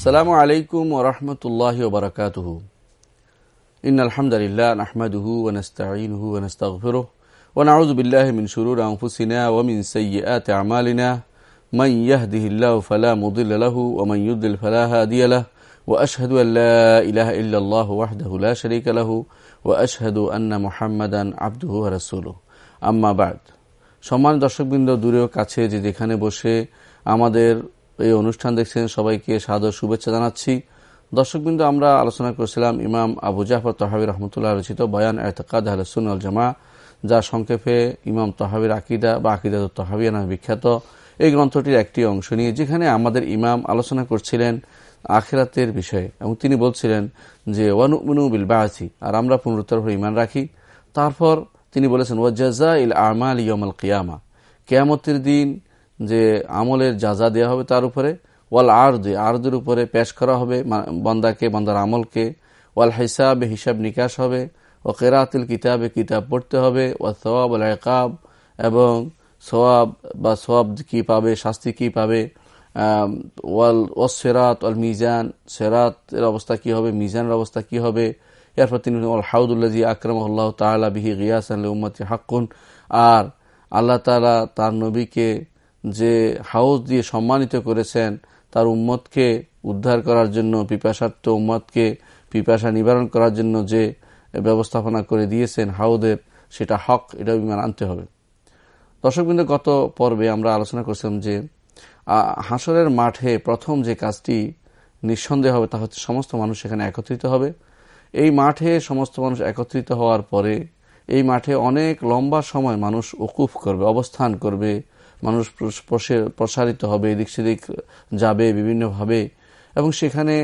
আসসালামু আলাইকুম ওরহমতুল্লাহ ওবরকাত ইন আলহামদুলিল্লাহ নাহমাদুহু ওনস্তাইনহু ওনস্তাগফিরুহ ونعوذ بالله من شرور أنفسنا ومن سيئات أعمالنا من يهده الله فلا مضل له ومن يضلل فلا هادي له وأشهد أن لا إله إلا الله وحده لا شريك له وأشهد أن محمدا عبده ورسوله أما بعد সম্মান দর্শকবৃন্দ দূরেও কাছে যে যেখানে বসে আমাদের এই অনুষ্ঠান দেখছেন সবাইকে সাদর শুভেচ্ছা জানাচ্ছি। দর্শকবৃন্দ, আমরা আলোচনা করেছিলাম ইমাম আবু জাফর তহাবি রহমতুল্লাহ রচিত বয়ান এতকাদ আলসুন আল জামা যা সংক্ষেপে ইমাম তহাবির আকিদা বা আকিদা তহাবিয়া নামে বিখ্যাত। এই গ্রন্থটির একটি অংশ নিয়ে যেখানে আমাদের ইমাম আলোচনা করছিলেন আখেরাতের বিষয়ে, এবং তিনি বলছিলেন যে, ওয়ানুমিনু বিল বাহাসি আর আমরা পুনরুত্তর ইমান রাখি। তারপর তিনি বলেছেন ওয়াজাজা ইল আমাল ইয়মাল কিয়ামা কেয়ামতের দিন যে আমলের যাজা দেওয়া হবে তার উপরে, ওয়াল আর্দে, আর্দের উপরে পেশ করা হবে বন্দাকে, বন্দার আমলকে, ওয়াল হিসাবে হিসাব নিকাশ হবে, ও কেরাতিল কিতাবে কিতাব পড়তে হবে, ও সওয়াব আল একাব এবং সোয়াব বা সোয়াব কি পাবে, শাস্তি কি পাবে ওয়াল, ও সেরাত, ওয়াল মিজান সেরাতের অবস্থা কি হবে, মিজানের অবস্থা কি হবে, এরপর তিনি ওয়াল হাউদুল্লাজি আকরম আল্লাহ তালা বিহি গিয়াসান উম্মতি হাক্কুন, আর আল্লাহ তালা তার নবীকে যে হাউস দিয়ে সম্মানিত করেছেন তার উম্মতকে উদ্ধার করার জন্য, পিপাসার্থ উম্মতকে পিপাসা নিবারণ করার জন্য যে ব্যবস্থাপনা করে দিয়েছেন হাউদের, সেটা হক এটা বিমান আনতে হবে। দর্শকবৃন্দ, গত পর্বে আমরা আলোচনা করছিলাম যে হাসরের মাঠে প্রথম যে কাজটি নিঃসন্দেহ হবে তা হচ্ছে সমস্ত মানুষ এখানে একত্রিত হবে। এই মাঠে সমস্ত মানুষ একত্রিত হওয়ার পরে এই মাঠে অনেক লম্বা সময় মানুষ উকুফ করবে, অবস্থান করবে। মানুষ প্রসারিত হবে, এদিক সেদিক যাবে বিভিন্নভাবে। এবং সেখানে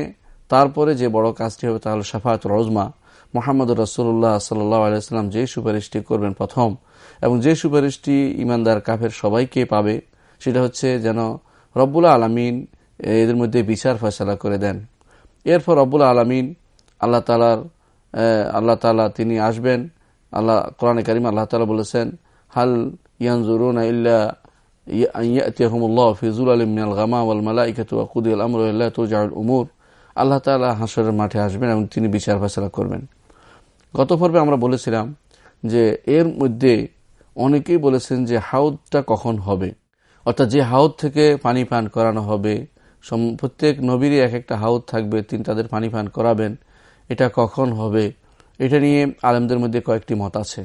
তারপরে যে বড় কাজটি হবে তাহলে সাফাত রজমা মোহাম্মদ রসুল্লাহ সাল্লাহ আলাইসাল্লাম যে সুপারিশটি করবেন প্রথম, এবং যে সুপারিশটি ইমানদার কাফের সবাইকে পাবে, সেটা হচ্ছে যেন রব্বুল্লা আলমিন এদের মধ্যে বিচার ফয়সলা করে দেন। এরপর রব্বুল্লা আলমিন আল্লাহ তালার আল্লাহ তালা তিনি আসবেন। আল্লাহ, কোরআন করিম আল্লাহ তালা বলেছেন, হাল ইয়ানজুরুন ইল্লা ইয়াতিয়াহুমুল্লাহ ফিজুল আলম মিনাল গামা ওয়াল মালাইকাতু ওয়াকুদি আল আমর ইল্লাহ তুজাউল উমুর আল্লাহ হাসরের মাঠে আসবেন এবং তিনি বিচার ফয়সলা করবেন। গত পর্বে আমরা বলেছিলাম যে এর মধ্যে অনেকেই বলেছেন যে হাউদটা কখন হবে? অর্থাৎ যে হাউদ থেকে পানি পান করানো হবে প্রত্যেক নবীরই এক একটা হাউদ থাকবে, তিনি তাদের পানি পান করাবেন। এটা কখন হবে? এটা নিয়ে আলেমদের মধ্যে কয়েকটি মত আছে।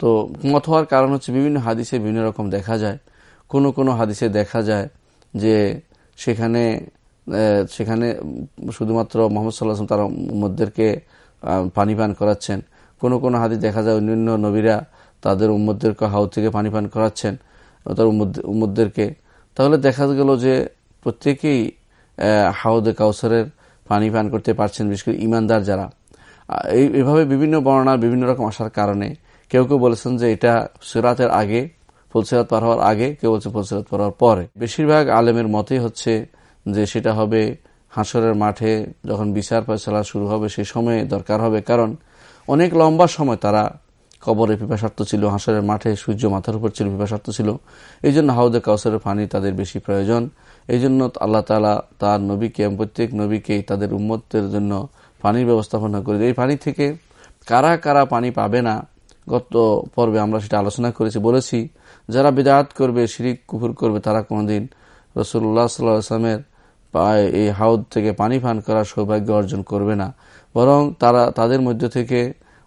তো মত হওয়ার কারণ হচ্ছে বিভিন্ন হাদিসে বিভিন্ন রকম দেখা যায়। কোনো কোনো হাদিসে দেখা যায় যে সেখানে সেখানে শুধুমাত্র মোহাম্মদ সাল্লাহ তার উম্মদদেরকে পানি পান করাচ্ছেন। কোনো কোনো হাদিস দেখা যায় অন্যান্য নবীরা তাদের উম্মদদেরকে হাউদ থেকে পানি পান করাচ্ছেন, তার উম্মদদেরকে তাহলে দেখা গেল যে প্রত্যেকেই হাউদে কাউসারের পানি পান করতে পারছেন, বিশেষ করে ইমানদার যারা। এই, এভাবে বিভিন্ন বর্ণনা বিভিন্ন রকম আসার কারণে কেউ কেউ বলেছেন যে এটা সিরাতের আগে ফুলসিরাত পার হওয়ার আগে, কেউ বলছে ফুলসিরাত পার হওয়ার পরে। বেশিরভাগ আলেমের মতেই হচ্ছে যে সেটা হবে হাসরের মাঠে যখন বিচার ফয়সলা শুরু হবে সেই সময়ে দরকার হবে। কারণ অনেক লম্বা সময় তারা কবরে পিপাসার্থ ছিল, হাসরের মাঠে সূর্য মাথার উপর ছিল, পিপাসার্থ ছিল। এই জন্য হাউদে কাউসারের পানি তাদের বেশি প্রয়োজন। এই জন্য আল্লাহ তালা তার নবীকে, প্রত্যেক নবীকেই তাদের উম্মতের জন্য পানির ব্যবস্থাপনা করে এই পানি থেকে কারা কারা পানি পাবে না গত পর্বে আমরা সেটা আলোচনা করেছি, বলেছি, যারা বিদায়াত করবে, শিরিক, কুফুর করবে, তারা কোনোদিন রসুল্লাহ সাল্লাহ আসলামের এই হাউদ থেকে পানি পান করার সৌভাগ্য অর্জন করবে না। বরং তারা, তাদের মধ্য থেকে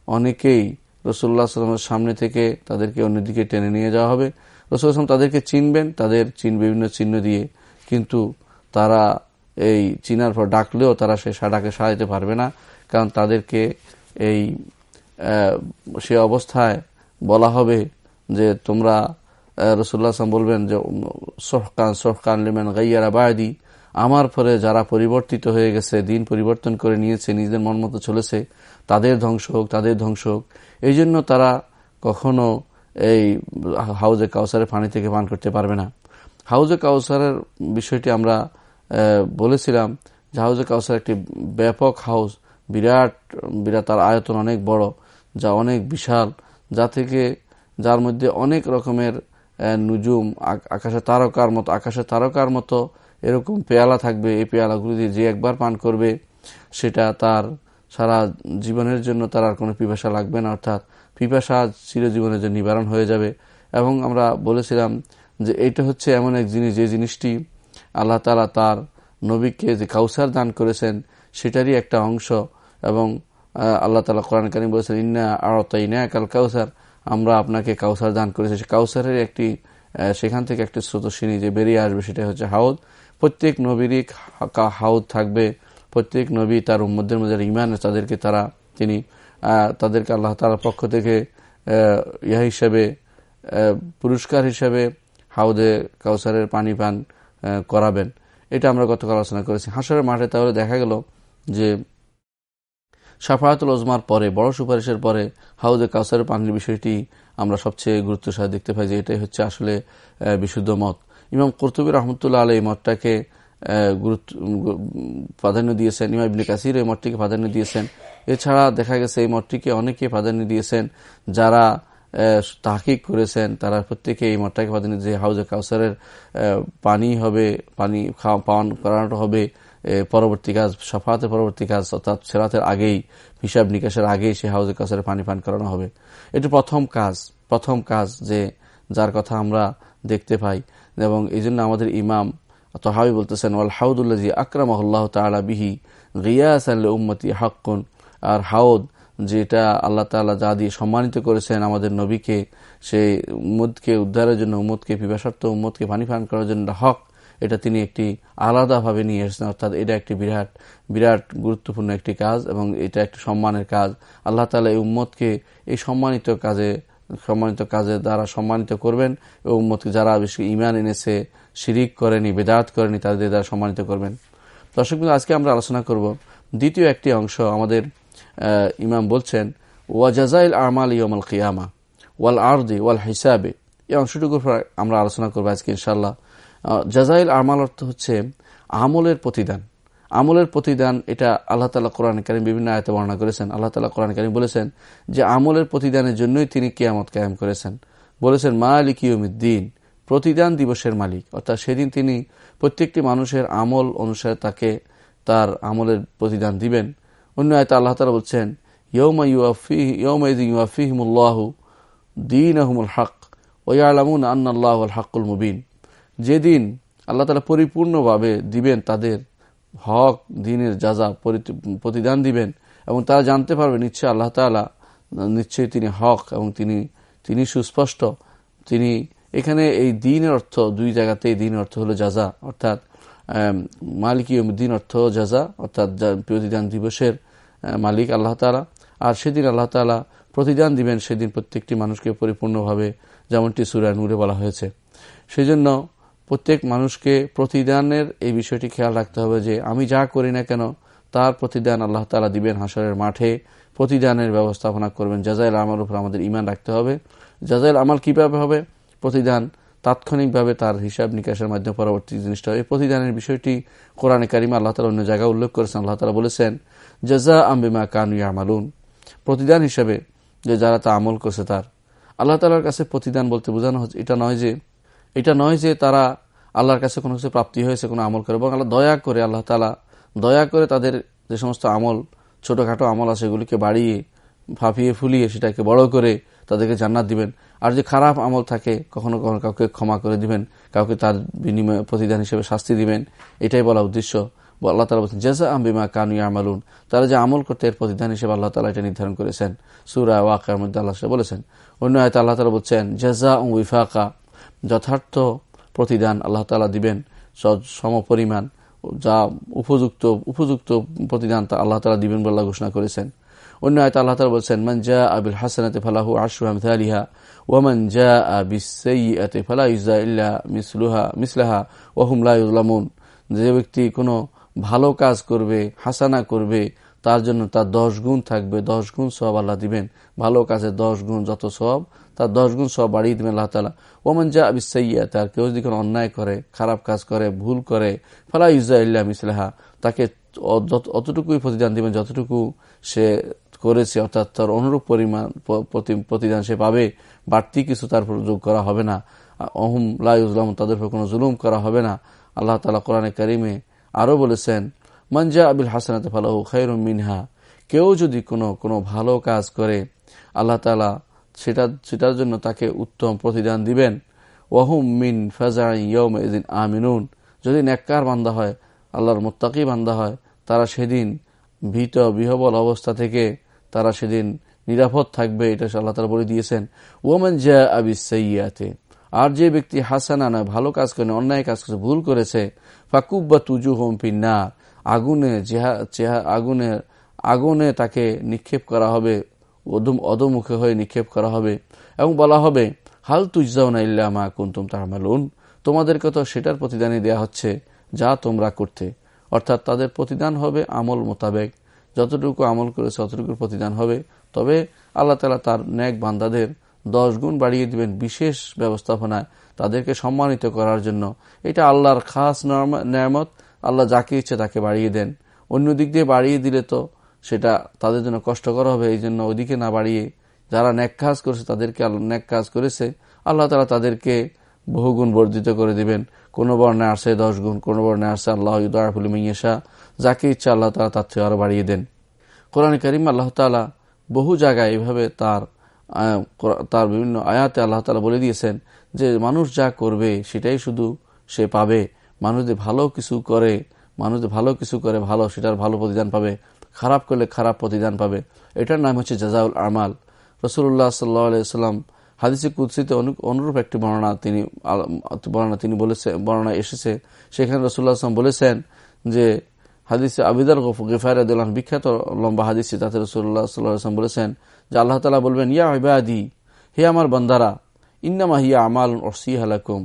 অনেকেই রসুল্লাহ সাল্লামের সামনে থেকে তাদেরকে অন্যদিকে টেনে নিয়ে যাওয়া হবে। রসুল আসলাম তাদেরকে চিনবেন, তাদের চিন, বিভিন্ন চিহ্ন দিয়ে, কিন্তু তারা এই চিনার পর ডাকলেও তারা সে ডাকে সারাইতে পারবে না, কারণ তাদেরকে এই সে অবস্থায় বলা হবে যে তোমরা রসুল্লাহ বলবেন যে সোহকান সোহকান লিমেন গাইয়ারা বায়দি, আমার পরে যারা পরিবর্তিত হয়ে গেছে, দিন পরিবর্তন করে নিয়েছে, নিজেদের মন মতো চলেছে, তাদের ধ্বংস হোক, তাদের ধ্বংস হোক। এই জন্য তারা কখনো এই হাউজে কাউসারের পানি থেকে পান করতে পারবে না। হাউজে কাউসারের বিষয়টি আমরা বলেছিলাম যে হাউজে কাউসার একটি ব্যাপক হাউস, বিরাট বিরাট, তার আয়তন অনেক বড়। যা অনেক বিশাল, যা থেকে যার মধ্যে অনেক রকমের নুজুম আকাশে তারকার মতো আকাশে তারকার মতো এরকম পেয়ালা থাকবে। এই পেয়ালাগুলি দিয়ে যে একবার পান করবে, সেটা তার সারা জীবনের জন্য তার আর কোনো পিপাসা লাগবে না। অর্থাৎ পিপাসা চিরজীবনের জন্য নিবারণ হয়ে যাবে। এবং আমরা বলেছিলাম যে এটা হচ্ছে এমন এক জিনিস, যে জিনিসটি আল্লাহ তালা তার নবীকে যে কাউসার দান করেছেন, সেটারই একটা অংশ। এবং আল্লাহ তালা কোরআন কারিম বলেছেন, ইন্না আড়তাইনা কাল কাউসার আমরা আপনাকে কাউসার দান করেছি। কাউসারের একটি সেখান থেকে একটি স্রোতস্বিনী যে বেরিয়ে আসবে সেটা হচ্ছে হাউদ। প্রত্যেক নবীরই হাউদ থাকবে। প্রত্যেক নবী তার উম্মদের মধ্যে ইমান তাদেরকে তারা, তিনি তাদেরকে আল্লাহ তালার পক্ষ থেকে ইয়া হিসাবে পুরস্কার হিসাবে হাউদে কাউসারের পানি পান করাবেন। এটা আমরা গতকাল আলোচনা করেছি। হাসরের মাঠে তাহলে দেখা গেল যে সাফায়াতুল ওজমার পরে, বড় সুপারিশের পরে হাউদে কাউসারের পানির বিষয়টি আমরা সবচেয়ে গুরুত্ব সাথে দেখতে পাই যে এটাই হচ্ছে আসলে বিশুদ্ধ মত ইমাম কর্তুবী রহমতুল্লাহ এই মতটাকে গুরুত্ব প্রাধান্য দিয়েছেন। ইমাম ইবনে কাসির এই মতটিকে প্রাধান্য দিয়েছেন। এছাড়া দেখা গেছে এই মতটিকে অনেকে প্রাধান্য দিয়েছেন। যারা তাহকিক করেছেন, তারা প্রত্যেকে এই মতটাকে প্রাধান্য যে হাউজে কাউসারের পানি হবে, পানি পান করানো হবে। পরবর্তী কাজ সফাতের পরবর্তী কাজ, অর্থাৎ সেরাতের আগেই, হিসাব নিকাশের আগেই সে হাউজে কাউসারের পানি পান করানো হবে। এটি প্রথম কাজ প্রথম কাজ যে, যার কথা আমরা দেখতে পাই। এবং এই জন্য আমাদের ইমাম তহাবি বলতেছেন, ওয়াল হাউদুল্লাজি আকরাম আল্লাহ তালা বিহি রিয়াস উম্মতি হাক্কুন। আর হাউদ, যেটা আল্লাহ তালা যা দিয়ে সম্মানিত করেছেন আমাদের নবীকে, সেই উম্মদকে উদ্ধারের জন্য উম্মদকে পিপাসার্থ উম্মদকে পানি পান করার জন্য হক এটা তিনি একটি আলাদাভাবে নিয়ে এসেছেন, অর্থাৎ এটা একটি বিরাট বিরাট গুরুত্বপূর্ণ একটি কাজ এবং এটা একটি সম্মানের কাজ। আল্লাহ তালা এই উম্মতকে এই সম্মানিত কাজে, সম্মানিত কাজের দ্বারা সম্মানিত করবেন এবং উম্মতকে যারা বেশি ইমান এনেছে, শিরিক করেনি, বেদাত করেনি, তাদের দ্বারা সম্মানিত করবেন। দর্শক আজকে আমরা আলোচনা করব দ্বিতীয় একটি অংশ। আমাদের ইমাম বলছেন ওয়াজাজাইল আমাল ইয়মাল কিয়ামা, ওয়াল আরদি ওয়াল হিসাবে। এই অংশটুকুর আমরা আলোচনা করব আজকে ইনশাল্লাহ জাজাইল আমাল অর্থ হচ্ছে আমলের প্রতিদান। আমলের প্রতিদান, এটা আল্লাহ তালা কোরআন কারিম বিভিন্ন আয়তে বর্ণনা করেছেন। আল্লাহ তালা কোরআন কারিম বলেছেন যে আমলের প্রতিদানের জন্যই তিনি কেয়ামত কায়েম করেছেন। বলেছেন, মালিক ইয়মিদ্দিন প্রতিদান দিবসের মালিক। অর্থাৎ সেদিন তিনি প্রত্যেকটি মানুষের আমল অনুসারে তাকে তার আমলের প্রতিদান দিবেন। অন্য আয়তা আল্লাহ তালা বলছেন ইউআফিহিমুল্লাহ দিন আহমুল হক ওয়ালামুন আন্নাল্লাহ হাকুল মুবিন। যেদিন আল্লাহ তালা পরিপূর্ণভাবে দিবেন তাদের হক, দিনের যাজা প্রতিদান দিবেন এবং তারা জানতে পারবে নিশ্চয় আল্লাহ তালা নিশ্চয়ই তিনি হক এবং তিনি তিনি সুস্পষ্ট। তিনি এখানে এই দিনের অর্থ, দুই জায়গাতে এই দিনের অর্থ হলো যাজা অর্থাৎ মালিক দিন অর্থ যাজা অর্থাৎ প্রতিদান দিবসের মালিক আল্লাহ তালা। আর সেদিন আল্লাহ তালা প্রতিদান দিবেন সেদিন প্রত্যেকটি মানুষকে পরিপূর্ণভাবে, যেমনটি সুরা নূরে বলা হয়েছে। সেই জন্য প্রত্যেক মানুষকে প্রতিদানের এই বিষয়টি খেয়াল রাখতে হবে যে আমি যা করি না কেন, তার প্রতিদান আল্লাহ তালা দিবেন হাসরের মাঠে। প্রতিদানের ব্যবস্থাপনা করবেন। জাজাইল আমার উপর আমাদের ইমান রাখতে হবে। জাজাইল আমাল কীভাবে হবে? প্রতিদান তাৎক্ষণিকভাবে তার হিসাব নিকাশের মাধ্যমে পরবর্তী জিনিসটা এই প্রতিদানের বিষয়টি কোরআনে কারিমা আল্লাহ তালা অন্য জায়গায় উল্লেখ করেছেন। আল্লাহ তালা বলেছেন জাজা আম্বিমা কানু আমালুন প্রতিদান হিসাবে যে যারা তা আমল করছে তার। আল্লাহ তালার কাছে প্রতিদান বলতে বোঝানো হচ্ছে, এটা নয় যে এটা নয় যে তারা আল্লাহর কাছে কোনো কিছু প্রাপ্তি হয়েছে, কোনো আমল করে এবং আল্লাহ দয়া করে, আল্লাহ তালা দয়া করে তাদের যে সমস্ত আমল, ছোটোখাটো আমল আছে সেগুলিকে বাড়িয়ে ফাঁপিয়ে ফুলিয়ে সেটাকে বড় করে তাদেরকে জান্নাত দিবেন। আর যে খারাপ আমল থাকে, কখনো কখনো কাউকে ক্ষমা করে দিবেন, কাউকে তার বিনিময়ে প্রতিদান হিসেবে শাস্তি দিবেন, এটাই বলা উদ্দেশ্য। আল্লাহ তালা বলছেন জেজা আম্বিমা কানু আমালুন তারা যে আমল করতে এর প্রতিদান হিসেবে আল্লাহ তালা এটা নির্ধারণ করেছেন। সুরা ওয়াকার মধ্যে আল্লাহ বলেছেন, অন্য আয়তা আল্লাহ তালা বলছেন জেজা উইফাকা যথার্থ প্রতিদান আল্লাহ তালা দিবেন সম পরিমাণ যা উপযুক্ত উপযুক্ত প্রতিদান তা আল্লাহ তালা দিবেন বলে ঘোষণা করেছেন। অন্য আয়তা আল্লাহ তালা বলছেন, মান জা আবিল হাসানাতে ফালাহু আশু আমথালিহা ওয়ামান জা আবিসাইয়াতে ফালা ইজা ইল্লা মিসলুহা, মিসলাহা ওহুম লাইলামুন যে ব্যক্তি কোনো ভালো কাজ করবে, হাসানা করবে, তার জন্য তার দশ গুণ থাকবে, দশ গুণ সব আল্লাহ দিবেন। ভালো কাজে দশ গুণ যত সব তার দশ গুণ সব বাড়িয়ে দিবেন আল্লাহ তালা ওমান যা আবিসাইয়া তার কেউ যদি কোনো অন্যায় করে, খারাপ কাজ করে, ভুল করে, ফালা ইউজা ইল্লা মিসলাহা, তাকে অতটুকুই প্রতিদান দিবেন, যতটুকু সে করেছে, অর্থাৎ তার অনুরূপ পরিমাণ প্রতিদান সে পাবে, বাড়তি কিছু তার যোগ করা হবে না। অহম লাইজলাম তাদের উপর কোনো জুলুম করা হবে না। আল্লাহ তালা কোরআনে করিমে আরও বলেছেন মঞ্জা আবিল হাসানাতে ফালাহু খৈর মিনহা কেউ যদি কোনো কোনো ভালো কাজ করে, আল্লাহ তালা সেটা, সেটার জন্য তাকে উত্তম প্রতিদান দিবেন। ওয়াহুম মিন এদিন আমিনুন। যদি নেককার বান্ধা হয়, আল্লাহর মোত্তাকি বান্ধা হয়, তারা সেদিন ভীত, বিহবল অবস্থা থেকে তারা সেদিন নিরাপদ থাকবে, এটা আল্লাহ তালা বলে দিয়েছেন। ওমেন জা আবিস সৈয়াতে আর যে ব্যক্তি হাসানা নয় ভালো কাজ করে, অন্যায় কাজ করে, ভুল করেছে ফাকুব বা তুজু হোম পিন্না আগুনে আগুনে আগুনে তাকে নিক্ষেপ করা হবে। অদম অদমুখে হয়ে নিক্ষেপ করা হবে এবং বলা হবে, হাল তুজাউনা ইল্লা মা কুন্তুম তাহমালুন। তোমাদেরকে তো সেটার প্রতিদানই দেয়া হচ্ছে যা তোমরা করতে। অর্থাৎ তাদের প্রতিদান হবে আমল মোতাবেক। যতটুকু আমল করেছে ততটুকুর প্রতিদান হবে। তবে আল্লাহ তালা তার ন্যাক বান্দাদের দশ গুণ বাড়িয়ে দিবেন বিশেষ ব্যবস্থাপনায় তাদেরকে সম্মানিত করার জন্য। এটা আল্লাহর খাস নিয়ামত আল্লাহ যাকে ইচ্ছে তাকে বাড়িয়ে দেন। অন্য দিক দিয়ে বাড়িয়ে দিলে তো সেটা তাদের জন্য কষ্টকর হবে, এই জন্য ওইদিকে না বাড়িয়ে যারা ন্যাক কাজ করেছে তাদেরকে ন্যাক কাজ করেছে, আল্লাহ তালা তাদেরকে বহুগুণ বর্ধিত করে দিবেন। কোনো বর্ণে আসে দশ গুণ, কোনো বর্ণে আসে আল্লাহ দয়াফুল মিয়েশা যাকে ইচ্ছা আল্লাহ তালা তার থেকে আরও বাড়িয়ে দেন। কোরআন করিম আল্লাহ তালা বহু জায়গায় এভাবে তার তার বিভিন্ন আয়াতে আল্লাহ তালা বলে দিয়েছেন যে মানুষ যা করবে সেটাই শুধু সে পাবে। মানুষ ভালো কিছু করে, মানুষ ভালো কিছু করে, ভালো সেটার ভালো প্রতিদান পাবে। খারাপ করলে খারাপ প্রতিদান পাবে। এটার নাম হচ্ছে জাজাউল আমাল। রসুল্লাহ সাল্লাম হাদিসে কুদ্সিতে অনুরূপ একটি বর্ণনা তিনি বর্ণনা তিনি বলেছে, বর্ণনা এসেছে। সেখানে রসুল্লাহ আসলাম বলেছেন যে, হাদিসে আবিদার গেফার বিখ্যাত লম্বা হাদিসে তাতে রসুল্লাহ সাল্লাম বলেছেন, যে আল্লাহ তালা বলবেন, ইয়া ইবাদি, হে আমার বন্দারা, ইন্নামা হিয়া আমাল ওসি হালাকুম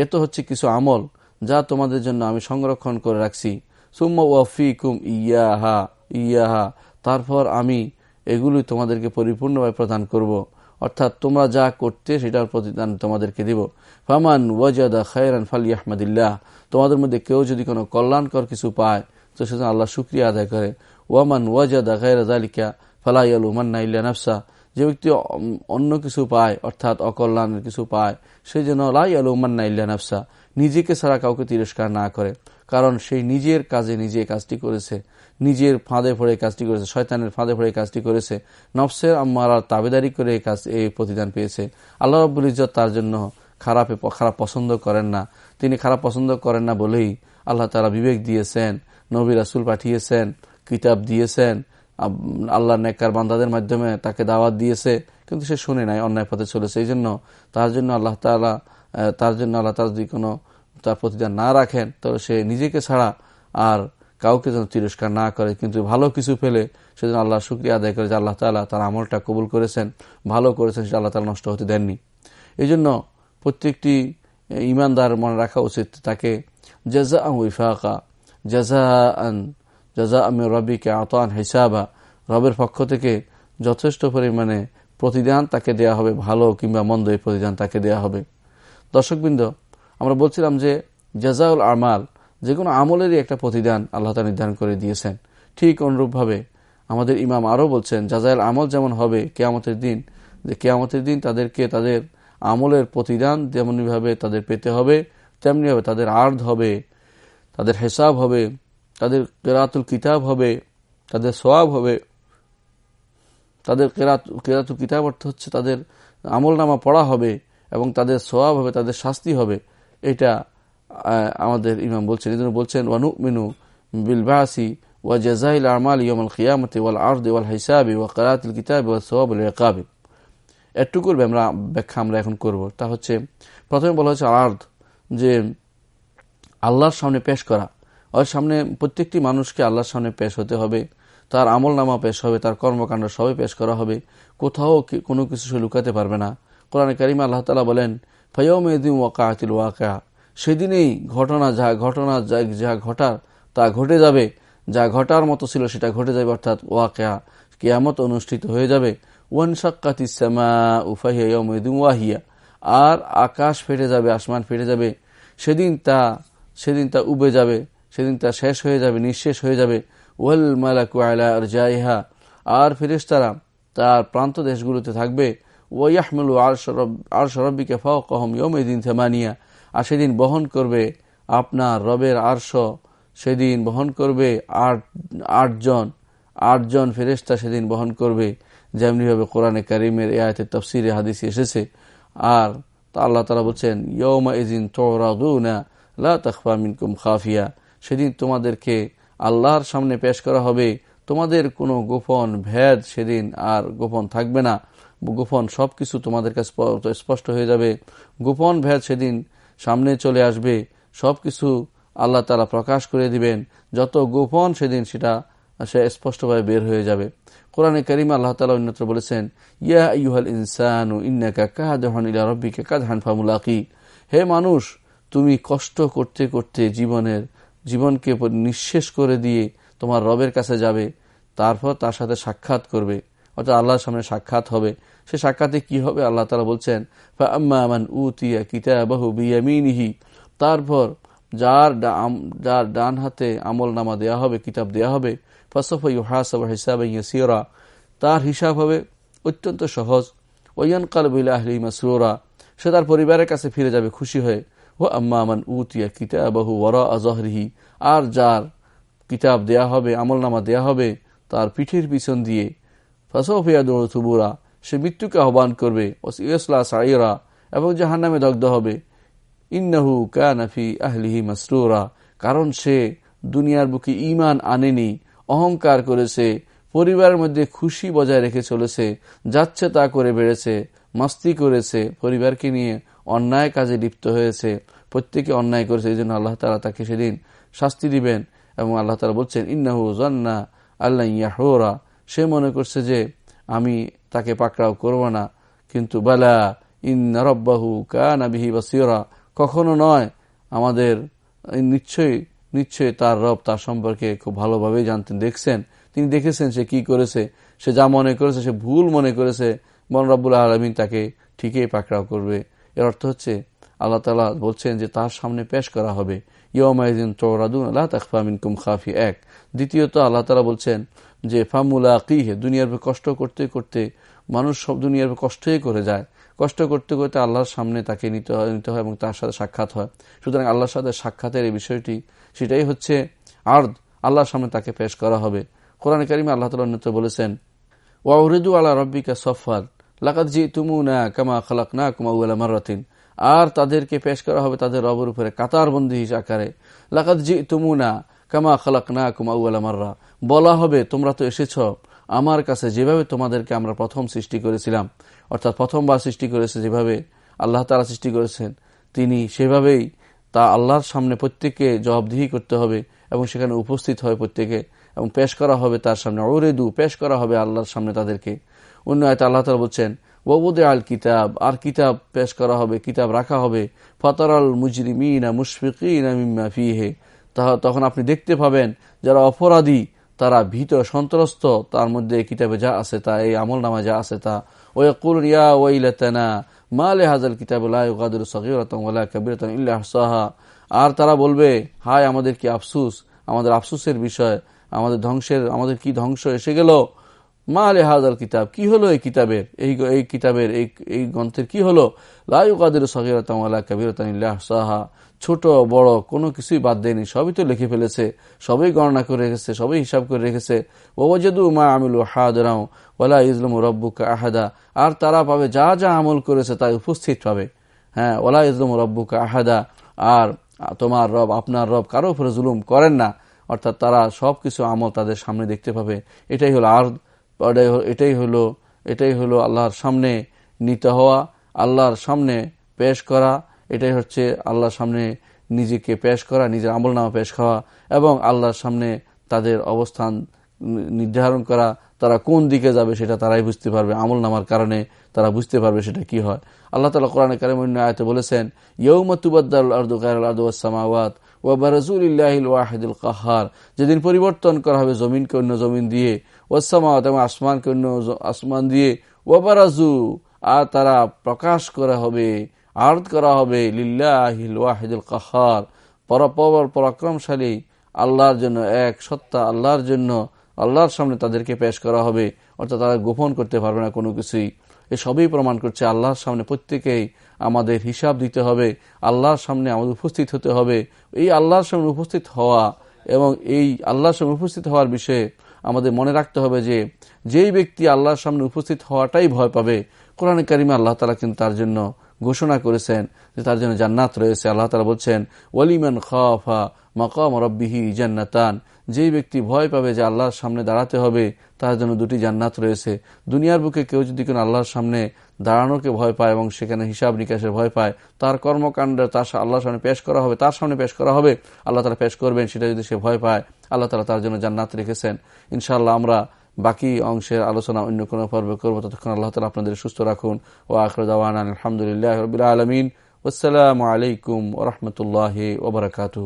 এ তো হচ্ছে কিছু আমল যা তোমাদের জন্য আমি সংরক্ষণ করে রাখছি। সুম্মা ওয়াফিকুম ইয়াহা। ইয়াহা, তারপর আমি এগুলি তোমাদেরকে পরিপূর্ণভাবে প্রদান করব। অর্থাৎ তোমরা যা করতে সেটার প্রতিদান তোমাদেরকে দিব। ফামান ওয়াজাদা খায়রান ফালি আহমদিল্লাহ তোমাদের মধ্যে কেউ যদি কোনো কল্যাণকর কিছু পায়, তো সেজন্য আল্লাহ শুক্রিয়া আদায় করে। ওয়ামান ওয়াজাদা খায়রা জালিকা ফালাইয়াল উমান্না ইল্লা নাফসা, যে ব্যক্তি অন্য কিছু পায়, অর্থাৎ অকল্যাণের কিছু পায় সেই জন্য লাই আল উমান্না ইল্লা নাফসা, নিজেকে ছাড়া কাউকে তিরস্কার না করে। কারণ সেই নিজের কাজে নিজে কাজটি করেছে। নিজের ফাঁদে পড়ে কাজটি করেছে, শয়তানের ফাঁদে পড়ে কাজটি করেছে। নফসের আম্মার তাবেদারি করে এই কাজ, এই প্রতিদান পেয়েছে। আল্লাহ রব্বুল ইজত তার জন্য খারাপে খারাপ পছন্দ করেন না। তিনি খারাপ পছন্দ করেন না বলেই আল্লাহ তালা বিবেক দিয়েছেন, নবী রাসুল পাঠিয়েছেন, কিতাব দিয়েছেন আল্লাহ নেকর বান্দাদের মাধ্যমে তাকে দাওয়াত দিয়েছে, কিন্তু সে শুনে নাই, অন্যায় পথে চলেছে। এই জন্য তার জন্য আল্লাহ তালা তার জন্য আল্লাহ তার যদি কোনো তার প্রতিদান না রাখেন তবে সে নিজেকে ছাড়া আর কাউকে যেন তিরস্কার না করে। কিন্তু ভালো কিছু পেলে সেজন্য আল্লাহ শুক্রিয়া আদায় করে যে আল্লাহ তালা তার আমলটা কবুল করেছেন, ভালো করেছেন সেটা আল্লাহ তালা নষ্ট হতে দেননি। এই জন্য প্রত্যেকটি ইমানদার মনে রাখা উচিত তাকে জাজা ইফাকা জাজা আন জাজা আমি রবিকে আতান হিসাবা। রবের পক্ষ থেকে যথেষ্ট পরিমাণে প্রতিদান তাকে দেয়া হবে, ভালো কিংবা মন্দ এই প্রতিদান তাকে দেয়া হবে। দর্শকবৃন্দ আমরা বলছিলাম যে জাজাউল আমাল যে কোনো আমলেরই একটা প্রতিদান আল্লাহ তা নির্ধারণ করে দিয়েছেন। ঠিক অনুরূপভাবে আমাদের ইমাম আরও বলছেন জাজাইল আমল যেমন হবে কেয়ামতের দিন, যে কেয়ামতের দিন তাদেরকে তাদের আমলের প্রতিদান যেমনইভাবে তাদের পেতে হবে, তেমনিভাবে তাদের আর্ধ হবে, তাদের হেসাব হবে, তাদের কেরাতুল কিতাব হবে, তাদের সোয়াব হবে। তাদের কেরাত, কেরাতুল কিতাব অর্থ হচ্ছে তাদের আমল নামা পড়া হবে এবং তাদের সোয়াব হবে, তাদের শাস্তি হবে। এটা আমাদের ইমাম বলছেন। এই জন্য বলছেন ওয়ানু মিনু বিলবাসি ওয়া জাজাইল আমাল ইয়মাল খিয়ামতে ওয়াল আর্দ ওয়াল হিসাবি ওয়া কারাতুল কিতাব ওয়া সোয়াব একাবে একটু করবে আমরা ব্যাখ্যা আমরা এখন করব। তা হচ্ছে, প্রথমে বলা হচ্ছে আর্দ, যে আল্লাহর সামনে পেশ করা। ওর সামনে প্রত্যেকটি মানুষকে আল্লাহর সামনে পেশ হতে হবে। তার আমল নামা পেশ হবে, তার কর্মকাণ্ড সবই পেশ করা হবে। কোথাও কোনো কিছু সে লুকাতে পারবে না। কোরআন কারিমা আল্লাহ তালা বলেন ওয়াকা আতিল ওয়াকা সেদিনেই ঘটনা যা ঘটনা যা ঘটার, তা ঘটে যাবে। যা ঘটার মতো ছিল সেটা ঘটে যাবে, অর্থাৎ ওয়াকা কেয়ামত অনুষ্ঠিত হয়ে যাবে। ওয়ান সাক্কাতি শ্যামা উফাহিয়াদিন ওয়াহিয়া। আর আকাশ ফেটে যাবে, আসমান ফেটে যাবে। সেদিন তা সেদিন তা উবে যাবে। সেদিন তা শেষ হয়ে যাবে, নিঃশেষ হয়ে যাবে। ওয়াল মালাকু আলা আর জাইহা আর ফেরেশতারা তার প্রান্ত দেশগুলোতে থাকবে। আর সরব্বিকে ফাও থেমানিয়া আর সেদিন বহন করবে আপনার রবের আরশ। সেদিন বহন করবে আট, আটজন আটজন ফেরেস্তা সেদিন বহন করবে। যেমনিভাবে কোরআনে করিমের এ আয়তের তফসিরে হাদিসে এসেছে। আর আল্লাহ তালা বলছেন ইয়মা তোরাগুনা লা তখফা মিনকুম খাফিয়া। সেদিন তোমাদেরকে আল্লাহর সামনে পেশ করা হবে। তোমাদের কোনো গোপন ভেদ সেদিন আর গোপন থাকবে না। গোপন সব কিছু তোমাদের কাছে স্পষ্ট হয়ে যাবে। গোপন ভেদ সেদিন সামনে চলে আসবে। সব কিছু আল্লাহ তালা প্রকাশ করে দিবেন। যত গোপন সেদিন সেটা সে স্পষ্টভাবে বের হয়ে যাবে। কোরআনে করিম আল্লাহ তালা অন্যত্র বলেছেন, ইয়া ইউহাল ইনসানু ইন্নাকা কাহাদহান ইলা রব্বিকে কাদহান ফামুলাকি। হে মানুষ, তুমি কষ্ট করতে করতে জীবনের, জীবনকে নিঃশেষ করে দিয়ে তোমার রবের কাছে যাবে। তারপর তার সাথে সাক্ষাৎ করবে। অর্থাৎ আল্লাহর সামনে সাক্ষাৎ হবে। সে সাক্ষাতে কি হবে? আল্লাহ তালা বলছেন আম্মান উতিয়া কিতাবাহু বিয়ামিনিহি। তারপর যার যার ডান হাতে আমল নামা দেয়া হবে, কিতাব দেয়া হবে, ফসফা ইউহাসব হিসাবে ইয়াসিরা। তার হিসাব হবে অত্যন্ত সহজ। ওয়ান কালবিল আহলি মাসরুরা। সে তার পরিবারের কাছে ফিরে যাবে খুশি হয়ে। ও আম্মা আমান উতিয়া কিতাবাহু ওরা আজহরিহি আর যার কিতাব দেয়া হবে আমল নামা দেয়া হবে, তার পিঠের পিছন দিয়ে ফসফিয়া দৌড় সে মৃত্যুকে আহ্বান করবে। সাইরা এবং জাহান নামে দগ্ধ হবে। ইন্নাহু কানাফি আহলিহি মাসরুরা কারণ সে দুনিয়ার বুকে ইমান আনেনি, অহংকার করেছে, পরিবারের মধ্যে খুশি বজায় রেখে চলেছে, যাচ্ছে তা করে বেড়েছে, মাস্তি করেছে, পরিবারকে নিয়ে অন্যায় কাজে লিপ্ত হয়েছে, প্রত্যেকে অন্যায় করেছে, এই জন্য আল্লাহ তালা তাকে সেদিন শাস্তি দিবেন এবং আল্লাহ তালা বলছেন, ইন্নাহু জন্না আল্লাহ ইয়াহরা। সে মনে করছে যে আমি তাকে পাকড়াও করব না, কিন্তু বালা ইন্না রব্বাহু কানা বিহি বাসিরা। কখনো নয়, আমাদের নিশ্চয়ই নিশ্চয়ই তার রব তার সম্পর্কে খুব ভালোভাবেই জানতেন, দেখছেন। তিনি দেখেছেন সে কি করেছে, সে যা মনে করেছে, সে ভুল মনে করেছে মন রব্বুল আলমিন তাকে ঠিকই পাকড়াও করবে। এর অর্থ হচ্ছে, আল্লাহ তালা বলছেন যে তার সামনে পেশ করা হবে। ইয়মাইদিন চৌরাদুন আল্লাহ তাকফামিন কুম খাফি এক। দ্বিতীয়ত আল্লাহ তালা বলছেন যে ফামুলা কিহে দুনিয়ার কষ্ট করতে করতে মানুষ সব দুনিয়ার কষ্টই করে যায়। কষ্ট করতে করতে আল্লাহর সামনে তাকে নিতে হয় নিতে হয় এবং তার সাথে সাক্ষাৎ হয়। সুতরাং আল্লাহর সাথে সাক্ষাতের এই বিষয়টি, সেটাই হচ্ছে আর্দ, আল্লাহর সামনে তাকে পেশ করা হবে। কোরআন করিমে আল্লাহ তালা বলেছেন, ওয়াউরিদু আল্লাহ রব্বিকা সফার লাকাত জি তুমু না কামা খালাক না কুমা উল্লা মারাতিন আর তাদেরকে পেশ করা হবে তাদের রবের উপরে কাতারবন্দি আকারে লাকাত জি তুমু না কামা খালাক না কুমা উল্লা মাররা। বলা হবে, তোমরা তো এসেছ। আমার কাছে যেভাবে তোমাদেরকে আমরা প্রথম সৃষ্টি করেছিলাম, অর্থাৎ প্রথমবার সৃষ্টি করেছে যেভাবে আল্লাহ তারা সৃষ্টি করেছেন, তিনি সেভাবেই তা আল্লাহর সামনে প্রত্যেককে জবাবদিহি করতে হবে এবং সেখানে উপস্থিত হয় প্রত্যেকে এবং পেশ করা হবে তার সামনে। ওরেদু পেশ করা হবে আল্লাহর সামনে তাদেরকে। অন্য আয়তা আল্লাহ তালা বলছেন ওবুদে আল কিতাব, আর কিতাব পেশ করা হবে, কিতাব রাখা হবে। ফতর আল মুজরিমিনা ফিহে। তখন আপনি দেখতে পাবেন যারা অপরাধী তারা ভীত সন্ত্রস্ত, তার মধ্যে কিতাবে যা আছে তা, এই আমল নামা যা আছে তা। ওই কুল ইয়া ওইলাতানা মালে হাজাল কিতাব সাহা আর তারা বলবে, হায় আমাদের কি আফসুস, আমাদের আফসুসের বিষয়, আমাদের ধ্বংসের, আমাদের কি ধ্বংস এসে গেল? মা আলে হাজাল কিতাব, কি হলো এই কিতাবের? এই এই কিতাবের, এই এই গ্রন্থের কি হলো? লাইউ কাদের সহিরতাম কবিরতানিল্লাহ সাহা ছোট, বড়, কোনো কিছুই বাদ দেয়নি। সবই তো লিখে ফেলেছে, সবই গণনা করে রেখেছে, সবই হিসাব করে রেখেছে। ওজদু মা আমিল হাদরাও ওলা ইজলম রব্বুকা আহাদা। আর তারা পাবে যা যা আমল করেছে তাই উপস্থিত পাবে। হ্যাঁ ওলা ইজলম রব্বুকা আহাদা। আর তোমার রব, আপনার রব কারও উপরে জুলুম করেন না। অর্থাৎ তারা সব কিছু আমল তাদের সামনে দেখতে পাবে। এটাই হলো আর এটাই হলো এটাই হলো আল্লাহর সামনে নিতে হওয়া, আল্লাহর সামনে পেশ করা। এটাই হচ্ছে আল্লাহর সামনে নিজেকে পেশ করা, নিজের আমল নামা পেশ খাওয়া এবং আল্লাহর সামনে তাদের অবস্থান নির্ধারণ করা, তারা কোন দিকে যাবে সেটা তারাই বুঝতে পারবে আমল নামার কারণে তারা বুঝতে পারবে সেটা কি হয়। আল্লাহ তালা কোরআনে কারিম আয়তে বলেছেন বারাজুল্লাহিল ওয়াহিদুল কাহার যেদিন পরিবর্তন করা হবে জমিনকে অন্য জমিন দিয়ে ওসামাওয়াত এবং আসমানকে অন্য আসমান দিয়ে ওয়াবারাজু আর তারা প্রকাশ করা হবে আর্দ করা হবে, লিল্লাহিল ওয়াহিদুল কাহার। পরাপর পরাক্রমশালী আল্লাহর জন্য এক, সত্তা আল্লাহর জন্য আল্লাহর সামনে তাদেরকে পেশ করা হবে, অর্থাৎ তারা গোপন করতে পারবে না কোনো কিছুই। এসবই প্রমাণ করছে আল্লাহর সামনে প্রত্যেকেই আমাদের হিসাব দিতে হবে, আল্লাহর সামনে আমাদের উপস্থিত হতে হবে। এই আল্লাহর সামনে উপস্থিত হওয়া এবং এই আল্লাহর সামনে উপস্থিত হওয়ার বিষয়ে আমাদের মনে রাখতে হবে যে, যেই ব্যক্তি আল্লাহর সামনে উপস্থিত হওয়াটাই ভয় পাবে, কোরআন কারিমে আল্লাহ তালা কিন্তু তার জন্য ঘোষণা করেছেন যে তার জন্য জান্নাত রয়েছে। আল্লাহ তালা বলছেন, ওয়ালিমান খাফা মকাম রব্বিহি জান্নাতান। যেই ব্যক্তি ভয় পাবে যে আল্লাহর সামনে দাঁড়াতে হবে, তার জন্য দুটি জান্নাত রয়েছে। দুনিয়ার বুকে কেউ যদি কোনো আল্লাহর সামনে দাঁড়ানোকে ভয় পায় এবং সেখানে হিসাব নিকাশের ভয় পায়, তার কর্মকাণ্ড তার আল্লাহর সামনে পেশ করা হবে, তার সামনে পেশ করা হবে, আল্লাহ তালা পেশ করবেন, সেটা যদি সে ভয় পায়, আল্লাহ তালা তার জন্য জান্নাত রেখেছেন। ইনশাআল্লাহ আমরা বাকি অংশের আলোচনা অন্য কোনো পর্বে করব। ততক্ষণ আল্লাহ তালা আপনাদের সুস্থ রাখুন। ও আখরদাওয়ান আলহামদুলিল্লাহ রবিল আলমিন। আসসালামু আলাইকুম ওরহমতুল্লাহ ওবরাকাতু